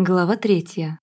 Глава третья.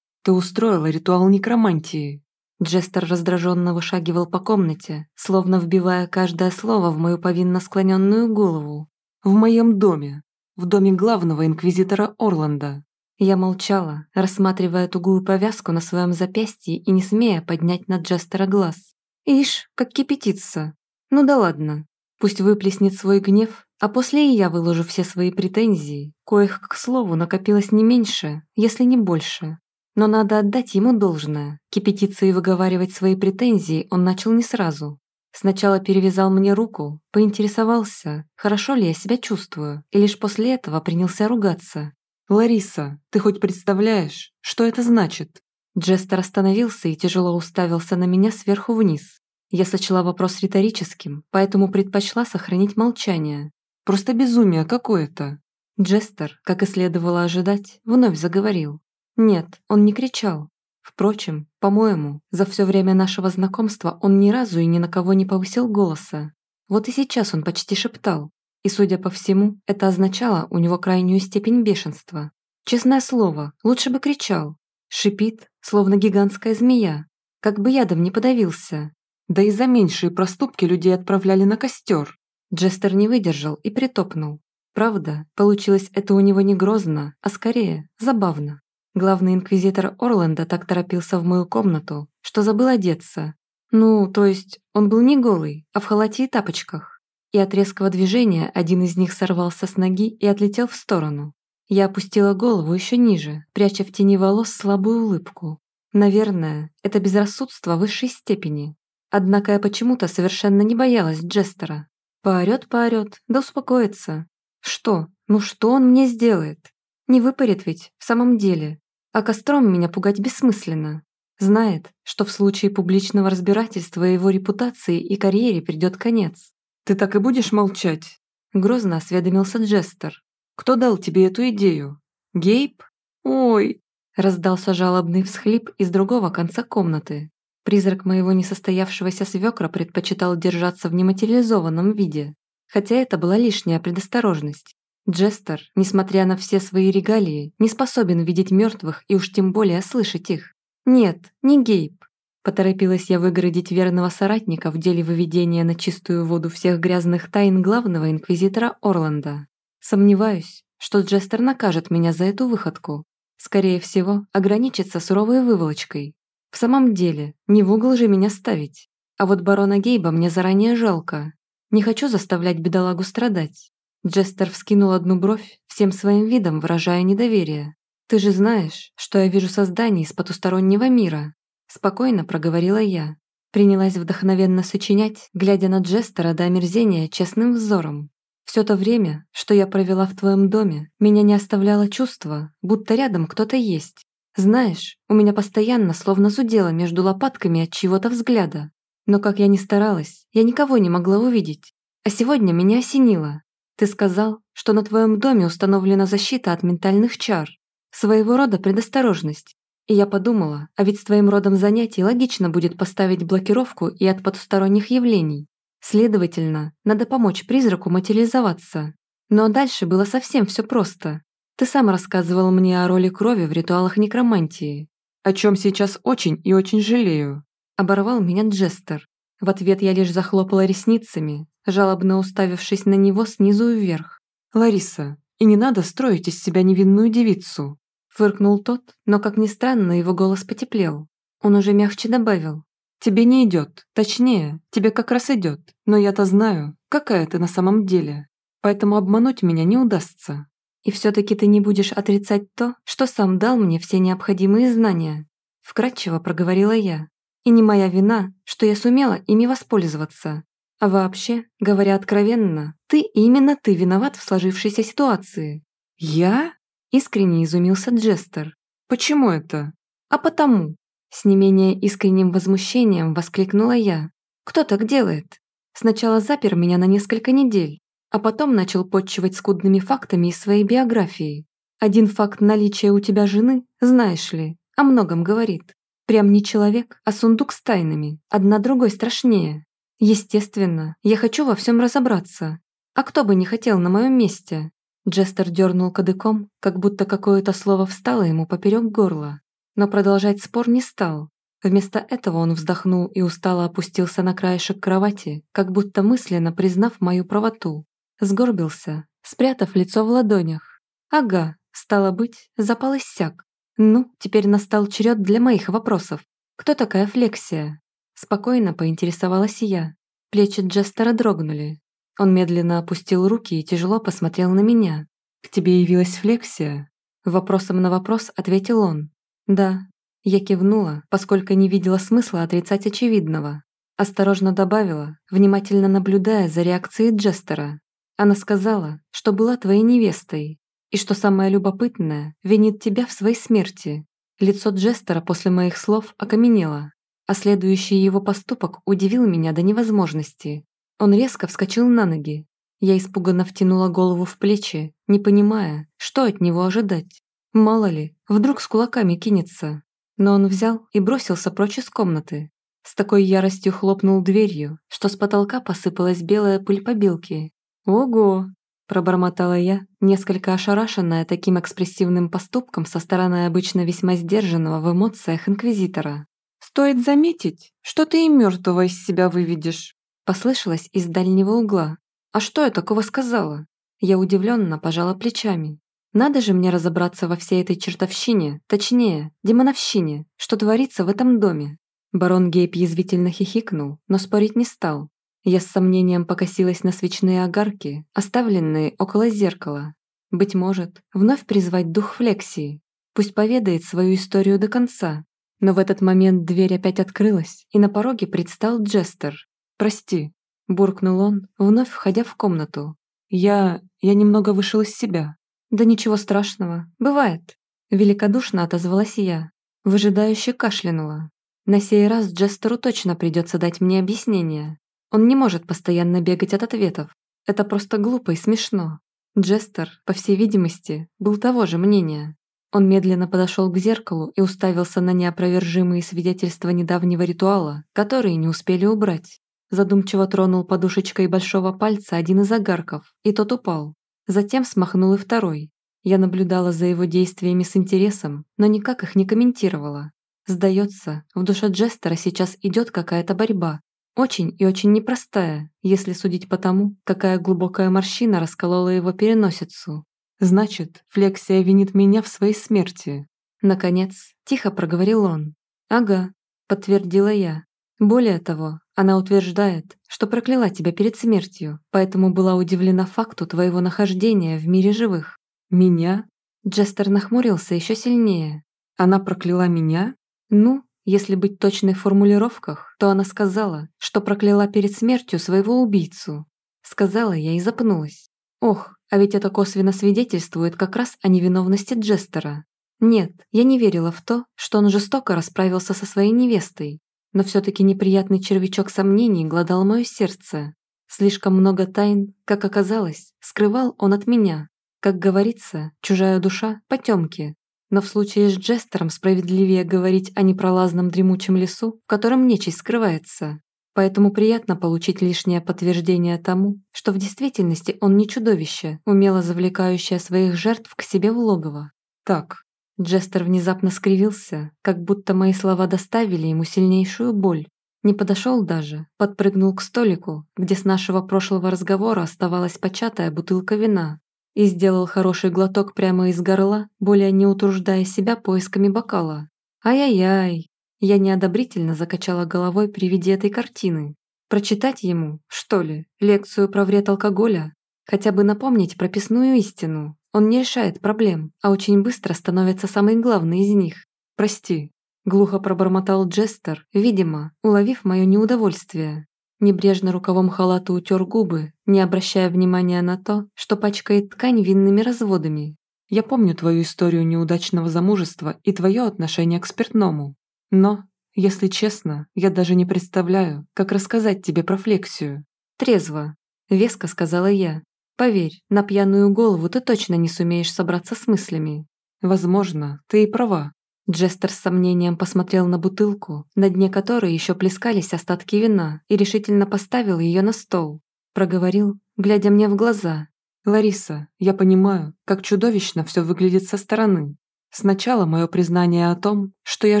«Ты устроила ритуал некромантии». Джестер раздраженно вышагивал по комнате, словно вбивая каждое слово в мою повинно склоненную голову. «В моем доме. В доме главного инквизитора Орланда». Я молчала, рассматривая тугую повязку на своем запястье и не смея поднять на Джестера глаз. «Ишь, как кипятится. Ну да ладно. Пусть выплеснет свой гнев, а после и я выложу все свои претензии, коих, к слову, накопилось не меньше, если не больше. Но надо отдать ему должное. Кипятиться и выговаривать свои претензии он начал не сразу. Сначала перевязал мне руку, поинтересовался, хорошо ли я себя чувствую, и лишь после этого принялся ругаться. «Лариса, ты хоть представляешь, что это значит?» Джестер остановился и тяжело уставился на меня сверху вниз. Я сочла вопрос риторическим, поэтому предпочла сохранить молчание. Просто безумие какое-то. Джестер, как и следовало ожидать, вновь заговорил. Нет, он не кричал. Впрочем, по-моему, за все время нашего знакомства он ни разу и ни на кого не повысил голоса. Вот и сейчас он почти шептал. И, судя по всему, это означало у него крайнюю степень бешенства. Честное слово, лучше бы кричал. Шипит, словно гигантская змея. Как бы ядом не подавился. Да и за меньшие проступки людей отправляли на костер. Джестер не выдержал и притопнул. Правда, получилось это у него не грозно, а скорее забавно. Главный инквизитор Орленда так торопился в мою комнату, что забыл одеться. Ну, то есть, он был не голый, а в халате и тапочках. И от резкого движения один из них сорвался с ноги и отлетел в сторону. Я опустила голову еще ниже, пряча в тени волос слабую улыбку. Наверное, это безрассудство высшей степени. Однако я почему-то совершенно не боялась Джестера. Поорёт, поорёт, да успокоится. Что? Ну что он мне сделает? Не выпарит ведь, в самом деле. А костром меня пугать бессмысленно. Знает, что в случае публичного разбирательства его репутации и карьере придёт конец. «Ты так и будешь молчать?» Грозно осведомился Джестер. «Кто дал тебе эту идею? Гейб? Ой!» Раздался жалобный всхлип из другого конца комнаты. Призрак моего несостоявшегося свекра предпочитал держаться в нематериализованном виде, хотя это была лишняя предосторожность. Джестер, несмотря на все свои регалии, не способен видеть мертвых и уж тем более слышать их. Нет, не Гейб. Поторопилась я выгородить верного соратника в деле выведения на чистую воду всех грязных тайн главного инквизитора Орланда. Сомневаюсь, что Джестер накажет меня за эту выходку. Скорее всего, ограничится суровой выволочкой, в самом деле, не в угол же меня ставить. А вот барона Гейба мне заранее жалко. Не хочу заставлять бедолагу страдать. Джестер вскинул одну бровь, всем своим видом выражая недоверие. «Ты же знаешь, что я вижу созданий из потустороннего мира», спокойно проговорила я. Принялась вдохновенно сочинять, глядя на Джестера до омерзения честным взором. Все то время, что я провела в твоем доме, меня не оставляло чувство, будто рядом кто-то есть. Знаешь, у меня постоянно словно зудело между лопатками от чего-то взгляда. Но как я ни старалась, я никого не могла увидеть. А сегодня меня осенило. Ты сказал, что на твоем доме установлена защита от ментальных чар. Своего рода предосторожность. И я подумала, а ведь с твоим родом занятий логично будет поставить блокировку и от потусторонних явлений. Следовательно, надо помочь призраку материализоваться. Но дальше было совсем все просто. Ты сам рассказывал мне о роли крови в ритуалах некромантии, о чем сейчас очень и очень жалею. Оборвал меня Джестер. В ответ я лишь захлопала ресницами, жалобно уставившись на него снизу вверх. «Лариса, и не надо строить из себя невинную девицу!» Фыркнул тот, но, как ни странно, его голос потеплел. Он уже мягче добавил. «Тебе не идет, точнее, тебе как раз идет, но я-то знаю, какая ты на самом деле, поэтому обмануть меня не удастся. И все-таки ты не будешь отрицать то, что сам дал мне все необходимые знания. Вкратчиво проговорила я. И не моя вина, что я сумела ими воспользоваться. А вообще, говоря откровенно, ты именно ты виноват в сложившейся ситуации. Я? Искренне изумился Джестер. Почему это? А потому. С не менее искренним возмущением воскликнула я. Кто так делает? Сначала запер меня на несколько недель, а потом начал подчивать скудными фактами из своей биографии. Один факт наличия у тебя жены, знаешь ли, о многом говорит. Прям не человек, а сундук с тайнами, одна другой страшнее. Естественно, я хочу во всем разобраться. А кто бы не хотел на моем месте? Джестер дернул кадыком, как будто какое-то слово встало ему поперек горла. Но продолжать спор не стал. Вместо этого он вздохнул и устало опустился на краешек кровати, как будто мысленно признав мою правоту. Сгорбился, спрятав лицо в ладонях. Ага, стало быть, запал иссяк. Ну, теперь настал черед для моих вопросов. Кто такая Флексия? Спокойно поинтересовалась я. Плечи Джестера дрогнули. Он медленно опустил руки и тяжело посмотрел на меня. «К тебе явилась Флексия?» Вопросом на вопрос ответил он. «Да». Я кивнула, поскольку не видела смысла отрицать очевидного. Осторожно добавила, внимательно наблюдая за реакцией Джестера. Она сказала, что была твоей невестой, и что самое любопытное, винит тебя в своей смерти. Лицо Джестера после моих слов окаменело, а следующий его поступок удивил меня до невозможности. Он резко вскочил на ноги. Я испуганно втянула голову в плечи, не понимая, что от него ожидать. Мало ли, вдруг с кулаками кинется. Но он взял и бросился прочь из комнаты. С такой яростью хлопнул дверью, что с потолка посыпалась белая пыль побелки. «Ого!» – пробормотала я, несколько ошарашенная таким экспрессивным поступком со стороны обычно весьма сдержанного в эмоциях инквизитора. «Стоит заметить, что ты и мертвого из себя выведешь», послышалось из дальнего угла. «А что я такого сказала?» Я удивленно пожала плечами. «Надо же мне разобраться во всей этой чертовщине, точнее, демоновщине, что творится в этом доме». Барон Гейб язвительно хихикнул, но спорить не стал. Я с сомнением покосилась на свечные огарки, оставленные около зеркала. Быть может, вновь призвать дух Флексии. Пусть поведает свою историю до конца, но в этот момент дверь опять открылась, и на пороге предстал Джестер. «Прости», – буркнул он, вновь входя в комнату. «Я... я немного вышел из себя». «Да ничего страшного, бывает», – великодушно отозвалась я. Выжидающе кашлянула. На сей раз Джестеру точно придется дать мне объяснение. Он не может постоянно бегать от ответов. Это просто глупо и смешно. Джестер, по всей видимости, был того же мнения. Он медленно подошел к зеркалу и уставился на неопровержимые свидетельства недавнего ритуала, которые не успели убрать. Задумчиво тронул подушечкой большого пальца один из огарков, и тот упал. Затем смахнул и второй. Я наблюдала за его действиями с интересом, но никак их не комментировала. Сдается, в душе Джестера сейчас идет какая-то борьба. Очень и очень непростая, если судить по тому, какая глубокая морщина расколола его переносицу, Значит, Флексия винит меня в своей смерти. Наконец, тихо проговорил он. Ага, подтвердила я. Более того, она утверждает, что прокляла тебя перед смертью, поэтому была удивлена факту твоего нахождения в мире живых. Меня? Джестер нахмурился еще сильнее. Она прокляла меня? Ну, если быть точной в формулировках, то она сказала, что прокляла перед смертью своего убийцу. Сказала я и запнулась. Ох, а ведь это косвенно свидетельствует как раз о невиновности Джестера. Нет, я не верила в то, что он жестоко расправился со своей невестой, но все-таки неприятный червячок сомнений гладал мое сердце. Слишком много тайн, как оказалось, скрывал он от меня. Как говорится, чужая душа – потемки. Но в случае с Джестером справедливее говорить о непролазном дремучем лесу, в котором нечисть скрывается. Поэтому приятно получить лишнее подтверждение тому, что в действительности он не чудовище, умело завлекающее своих жертв к себе в логово. Так, Джестер внезапно скривился, как будто мои слова доставили ему сильнейшую боль. Не подошел даже, подпрыгнул к столику, где с нашего прошлого разговора оставалась початая бутылка вина, и сделал хороший глоток прямо из горла, более не утруждая себя поисками бокала. Ай-яй-яй, я неодобрительно закачала головой при виде этой картины. Прочитать ему, что ли, лекцию про вред алкоголя? Хотя бы напомнить прописную истину. Он не решает проблем, а очень быстро становится самой главной из них. «Прости», – глухо пробормотал Джестер, видимо, уловив мое неудовольствие. Небрежно рукавом халата утер губы, не обращая внимания на то, что пачкает ткань винными разводами. «Я помню твою историю неудачного замужества и твое отношение к спиртному. Но, если честно, я даже не представляю, как рассказать тебе про флексию. Трезво, веско сказала я. Поверь, на пьяную голову ты точно не сумеешь собраться с мыслями. Возможно, ты и права. Джестер с сомнением посмотрел на бутылку, на дне которой еще плескались остатки вина, и решительно поставил ее на стол. Проговорил, глядя мне в глаза. Лариса, я понимаю, как чудовищно все выглядит со стороны. Сначала мое признание о том, что я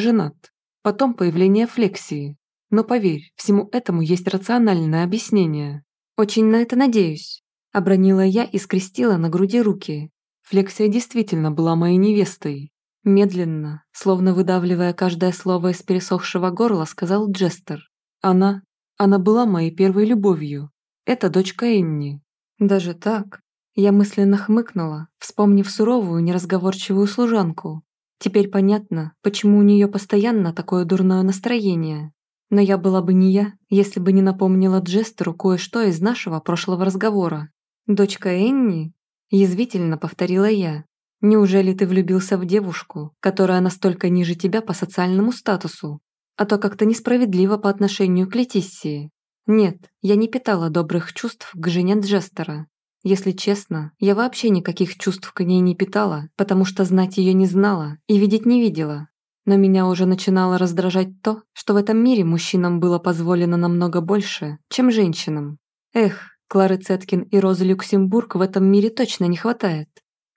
женат, потом появление флексии. Но поверь, всему этому есть рациональное объяснение. Очень на это надеюсь. Обронила я и скрестила на груди руки. Флексия действительно была моей невестой. Медленно, словно выдавливая каждое слово из пересохшего горла, сказал Джестер. Она, она была моей первой любовью. Это дочка Энни. Даже так? Я мысленно хмыкнула, вспомнив суровую, неразговорчивую служанку. Теперь понятно, почему у нее постоянно такое дурное настроение. Но я была бы не я, если бы не напомнила Джестеру кое-что из нашего прошлого разговора. «Дочка Энни?» – язвительно повторила я. «Неужели ты влюбился в девушку, которая настолько ниже тебя по социальному статусу? А то как-то несправедливо по отношению к Летиссии. Нет, я не питала добрых чувств к жене Джестера. Если честно, я вообще никаких чувств к ней не питала, потому что знать ее не знала и видеть не видела. Но меня уже начинало раздражать то, что в этом мире мужчинам было позволено намного больше, чем женщинам. Эх, Клары Цеткин и Розы Люксембург в этом мире точно не хватает.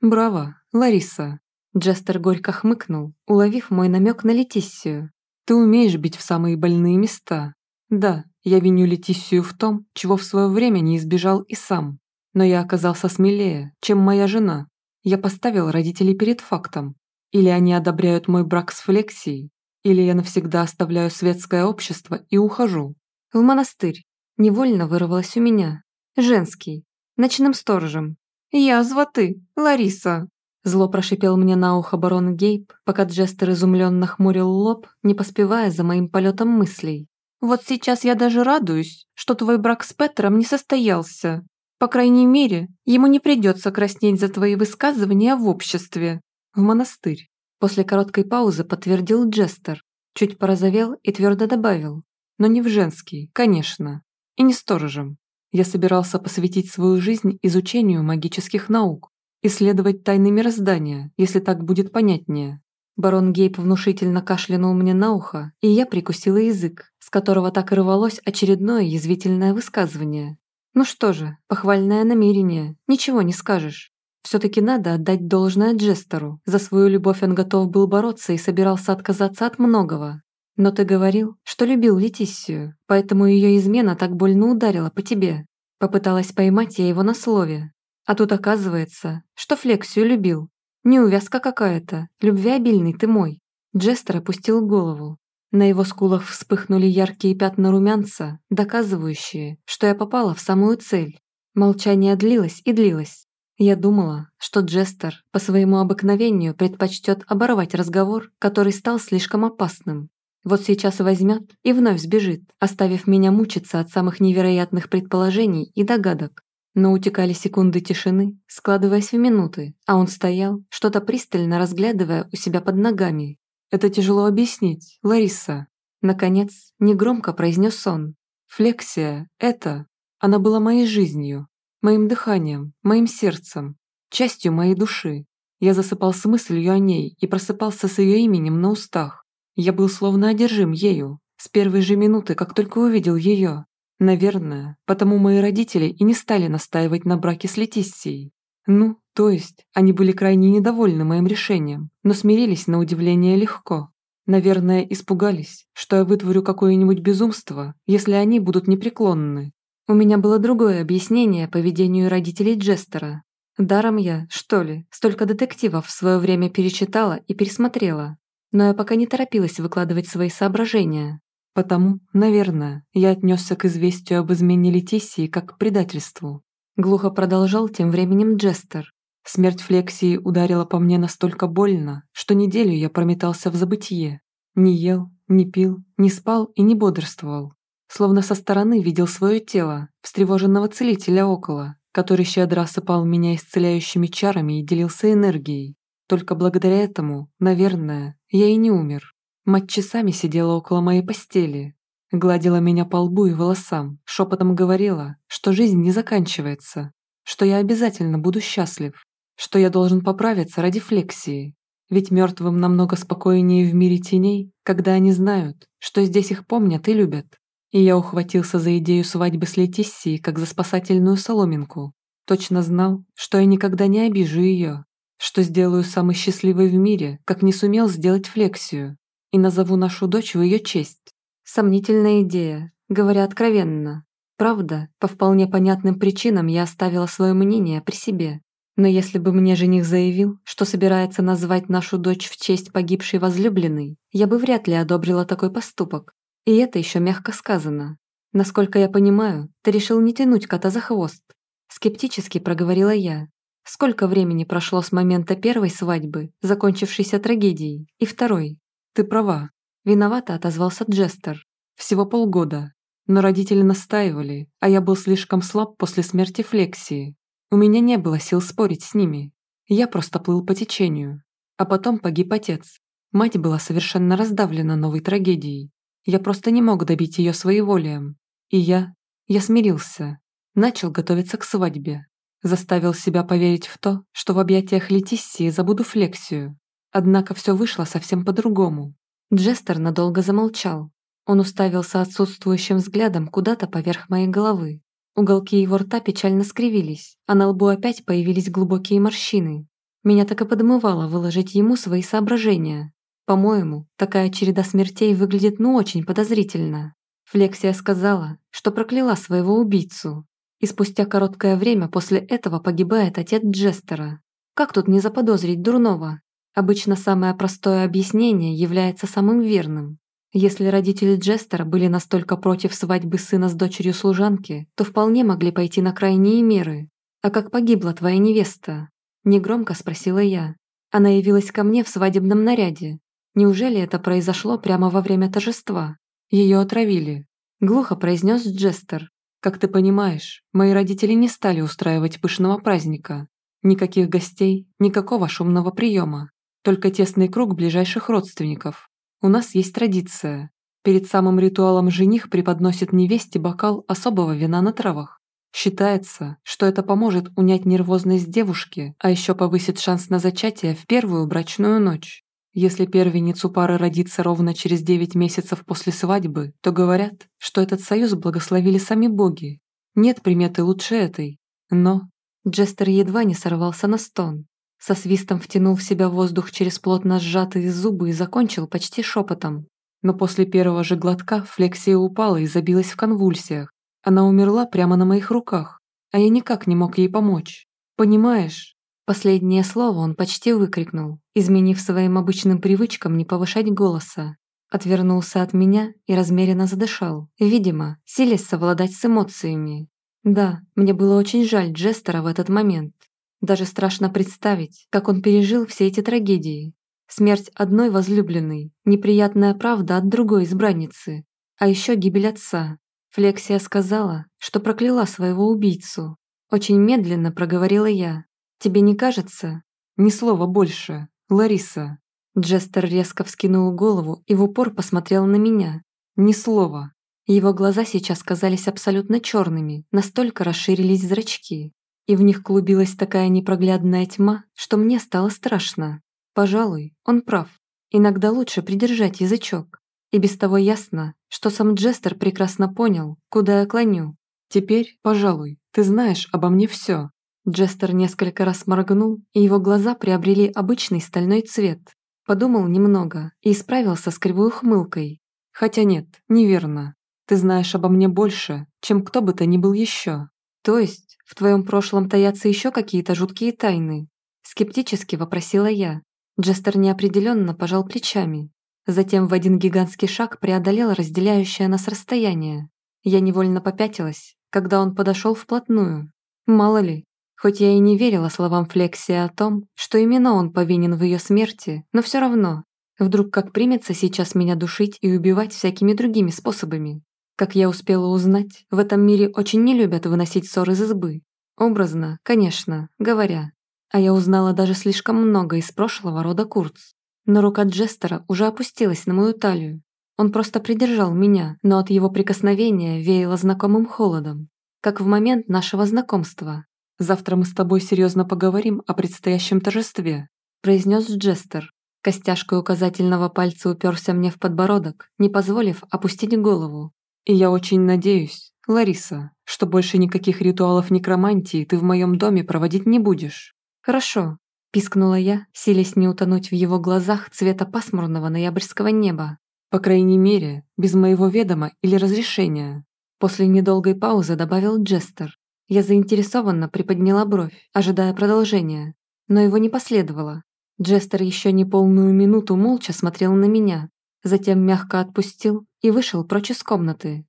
Браво, Лариса. Джестер горько хмыкнул, уловив мой намек на Летиссию. Ты умеешь бить в самые больные места. Да, я виню Летиссию в том, чего в свое время не избежал и сам. Но я оказался смелее, чем моя жена. Я поставил родителей перед фактом. Или они одобряют мой брак с Флексией, или я навсегда оставляю светское общество и ухожу. В монастырь. Невольно вырвалось у меня. Женский. Ночным сторожем. «Язва ты, Лариса!» Зло прошипел мне на ухо барон Гейб, пока Джестер изумленно хмурил лоб, не поспевая за моим полетом мыслей. «Вот сейчас я даже радуюсь, что твой брак с Петром не состоялся. По крайней мере, ему не придется краснеть за твои высказывания в обществе. В монастырь. После короткой паузы подтвердил Джестер. Чуть порозовел и твердо добавил. Но не в женский, конечно. И не сторожем. Я собирался посвятить свою жизнь изучению магических наук, исследовать тайны мироздания, если так будет понятнее. Барон Гейб внушительно кашлянул мне на ухо, и я прикусила язык, с которого так и рвалось очередное язвительное высказывание. Ну что же, похвальное намерение, ничего не скажешь. Все-таки надо отдать должное Джестеру. За свою любовь он готов был бороться и собирался отказаться от многого. Но ты говорил, что любил Летиссию, поэтому ее измена так больно ударила по тебе. Попыталась поймать я его на слове. А тут оказывается, что Флексию любил. Неувязка какая-то, любвеобильный ты мой. Джестер опустил голову, на его скулах вспыхнули яркие пятна румянца, доказывающие, что я попала в самую цель. Молчание длилось и длилось. Я думала, что Джестер по своему обыкновению предпочтет оборвать разговор, который стал слишком опасным. Вот сейчас возьмет и вновь сбежит, оставив меня мучиться от самых невероятных предположений и догадок. Но утекали секунды тишины, складываясь в минуты, а он стоял, что-то пристально разглядывая у себя под ногами, это тяжело объяснить, Лариса. Наконец, негромко произнес он. Флексия – это... Она была моей жизнью, моим дыханием, моим сердцем, частью моей души. Я засыпал с мыслью о ней и просыпался с ее именем на устах. Я был словно одержим ею, с первой же минуты, как только увидел ее. Наверное, потому мои родители и не стали настаивать на браке с Летиссией. Ну, то есть, они были крайне недовольны моим решением, но смирились на удивление легко. Наверное, испугались, что я вытворю какое-нибудь безумство, если они будут непреклонны. У меня было другое объяснение поведению родителей Джестера. Даром я, что ли, столько детективов в свое время перечитала и пересмотрела. Но я пока не торопилась выкладывать свои соображения. Потому, наверное, я отнесся к известию об измене Летисии как к предательству. Глухо продолжал тем временем Джестер. Смерть Флексии ударила по мне настолько больно, что неделю я прометался в забытье. Не ел, не пил, не спал и не бодрствовал. Словно со стороны видел свое тело, встревоженного целителя около, который щедро осыпал меня исцеляющими чарами и делился энергией. Только благодаря этому, наверное, я и не умер. Мать часами сидела около моей постели, Гладила меня по лбу и волосам, шепотом говорила, что жизнь не заканчивается, что я обязательно буду счастлив, что я должен поправиться ради флексии. Ведь мертвым намного спокойнее в мире теней, когда они знают, что здесь их помнят и любят. И я ухватился за идею свадьбы с Летиссией, как за спасательную соломинку. Точно знал, что я никогда не обижу ее, что сделаю самой счастливой в мире, как не сумел сделать флексию, и назову нашу дочь в ее честь. Сомнительная идея, говоря откровенно. Правда, по вполне понятным причинам я оставила свое мнение при себе. Но если бы мне жених заявил, что собирается назвать нашу дочь в честь погибшей возлюбленной, я бы вряд ли одобрила такой поступок. И это еще мягко сказано. Насколько я понимаю, ты решил не тянуть кота за хвост. Скептически проговорила я. Сколько времени прошло с момента первой свадьбы, закончившейся трагедией, и второй? Ты права. Виновато отозвался Джестер. Всего полгода. Но родители настаивали, а я был слишком слаб после смерти Флексии. У меня не было сил спорить с ними. Я просто плыл по течению. А потом погиб отец. Мать была совершенно раздавлена новой трагедией. Я просто не мог добить ее своеволием. И я... Я смирился. Начал готовиться к свадьбе. Заставил себя поверить в то, что в объятиях Летиссии забуду флексию. Однако все вышло совсем по-другому. Джестер надолго замолчал. Он уставился отсутствующим взглядом куда-то поверх моей головы. Уголки его рта печально скривились, а на лбу опять появились глубокие морщины. Меня так и подмывало выложить ему свои соображения. По-моему, такая череда смертей выглядит ну очень подозрительно. Флексия сказала, что прокляла своего убийцу. И спустя короткое время после этого погибает отец Джестера. Как тут не заподозрить дурного? Обычно самое простое объяснение является самым верным. Если родители Джестера были настолько против свадьбы сына с дочерью служанки, то вполне могли пойти на крайние меры. «А как погибла твоя невеста?» Негромко спросила я. Она явилась ко мне в свадебном наряде. Неужели это произошло прямо во время торжества? Ее отравили. Глухо произнес Джестер. Как ты понимаешь, мои родители не стали устраивать пышного праздника. Никаких гостей, никакого шумного приема. Только тесный круг ближайших родственников. У нас есть традиция. Перед самым ритуалом жених преподносит невесте бокал особого вина на травах. Считается, что это поможет унять нервозность девушки, а еще повысит шанс на зачатие в первую брачную ночь. Если первенец у пары родится ровно через 9 месяцев после свадьбы, то говорят, что этот союз благословили сами боги. Нет приметы лучше этой. Но Джестер едва не сорвался на стон. Со свистом втянул в себя воздух через плотно сжатые зубы и закончил почти шепотом. Но после первого же глотка Флексия упала и забилась в конвульсиях. Она умерла прямо на моих руках, а я никак не мог ей помочь. Понимаешь? Последнее слово он почти выкрикнул, изменив своим обычным привычкам не повышать голоса. Отвернулся от меня и размеренно задышал, видимо, силясь совладать с эмоциями. Да, мне было очень жаль Джестера в этот момент. Даже страшно представить, как он пережил все эти трагедии. Смерть одной возлюбленной, неприятная правда от другой избранницы, а еще гибель отца. Флексия сказала, что прокляла своего убийцу. Очень медленно проговорила я, Тебе не кажется? Ни слова больше. Лариса». Джестер резко вскинул голову и в упор посмотрел на меня. Ни слова. Его глаза сейчас казались абсолютно черными, настолько расширились зрачки. И в них клубилась такая непроглядная тьма, что мне стало страшно. Пожалуй, он прав. Иногда лучше придержать язычок. И без того ясно, что сам Джестер прекрасно понял, куда я клоню. Теперь, пожалуй, ты знаешь обо мне все. Джестер несколько раз моргнул, и его глаза приобрели обычный стальной цвет. Подумал немного и исправился с кривой ухмылкой. Хотя нет, неверно. Ты знаешь обо мне больше, чем кто бы то ни был еще. То есть, в твоем прошлом таятся еще какие-то жуткие тайны? Скептически вопросила я. Джестер неопределенно пожал плечами. Затем в один гигантский шаг преодолел разделяющее нас расстояние. Я невольно попятилась, когда он подошел вплотную. Мало ли, Хоть я и не верила словам Флексии о том, что именно он повинен в ее смерти, но все равно. Вдруг как примется сейчас меня душить и убивать всякими другими способами. Как я успела узнать, в этом мире очень не любят выносить ссоры из избы. Образно, конечно, говоря. А я узнала даже слишком много из прошлого рода Курц. Но рука Джестера уже опустилась на мою талию. Он просто придержал меня, но от его прикосновения веяло знакомым холодом. Как в момент нашего знакомства, Завтра мы с тобой серьезно поговорим о предстоящем торжестве», произнес Джестер. Костяшкой указательного пальца уперся мне в подбородок, не позволив опустить голову. «И я очень надеюсь, Лариса, что больше никаких ритуалов некромантии ты в моем доме проводить не будешь. Хорошо, пискнула я, силясь не утонуть в его глазах цвета пасмурного ноябрьского неба. По крайней мере, без моего ведома или разрешения. После недолгой паузы добавил Джестер. Я заинтересованно приподняла бровь, ожидая продолжения, но его не последовало. Джестер еще не полную минуту молча смотрел на меня, затем мягко отпустил и вышел прочь из комнаты.